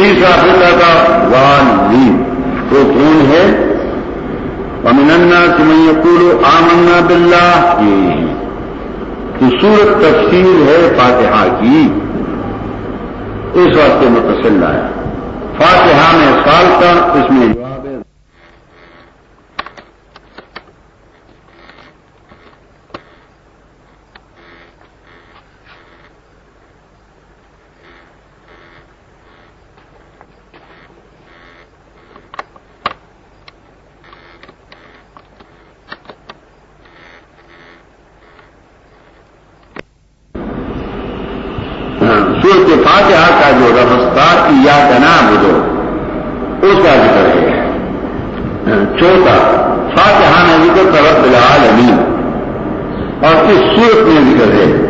تیسرا فرقہ کا والین وہ کون ہے؟ امننا سمئی پورو آمنا بلّہ یہ کہ سورت تفصیل ہے فاتحہ کی۔ اس واسطے متصلہ ہے۔ فاتحہ میں سال کا اس میں چوتھا، فاتحہ ذکر رب العالمین۔ اور اس صورت میں ذکر ہے؟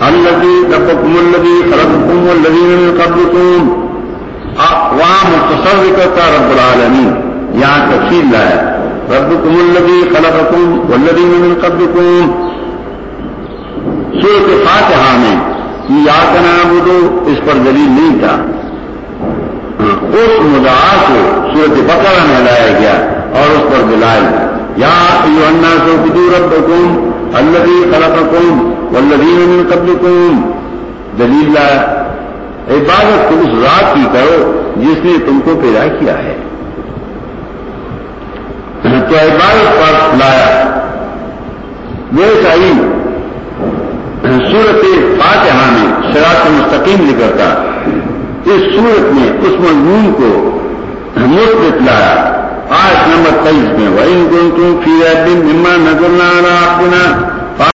الذي ربكم الذي خلقكم والذين من قبلكم وہاں مختصر رب العالمین۔ یہاں تفصیل لایا ربكم الذي خلقكم والذين من قبلكم سورت فاتحہ میں یا کا نام اس پر دلیل نہیں تھا۔ ہاں، اس مدعا کو سورت بقرہ میں لایا گیا۔ دلائل یا ایو الناس اعبدوا ربکم الذی خلقکم والذین من قبلکم۔ دلیل عبادت تم اس ذات کی کرو جس نے تم کو پیدا کیا ہے۔ تو عبادت پر لایا۔ وہ صحیح صورت فاتحہ میں شراط مستقیم ذکر تھا اس سورت میں اس مضمون کو القيم وإن كنتم في ريب مما نزلنا على عبدنا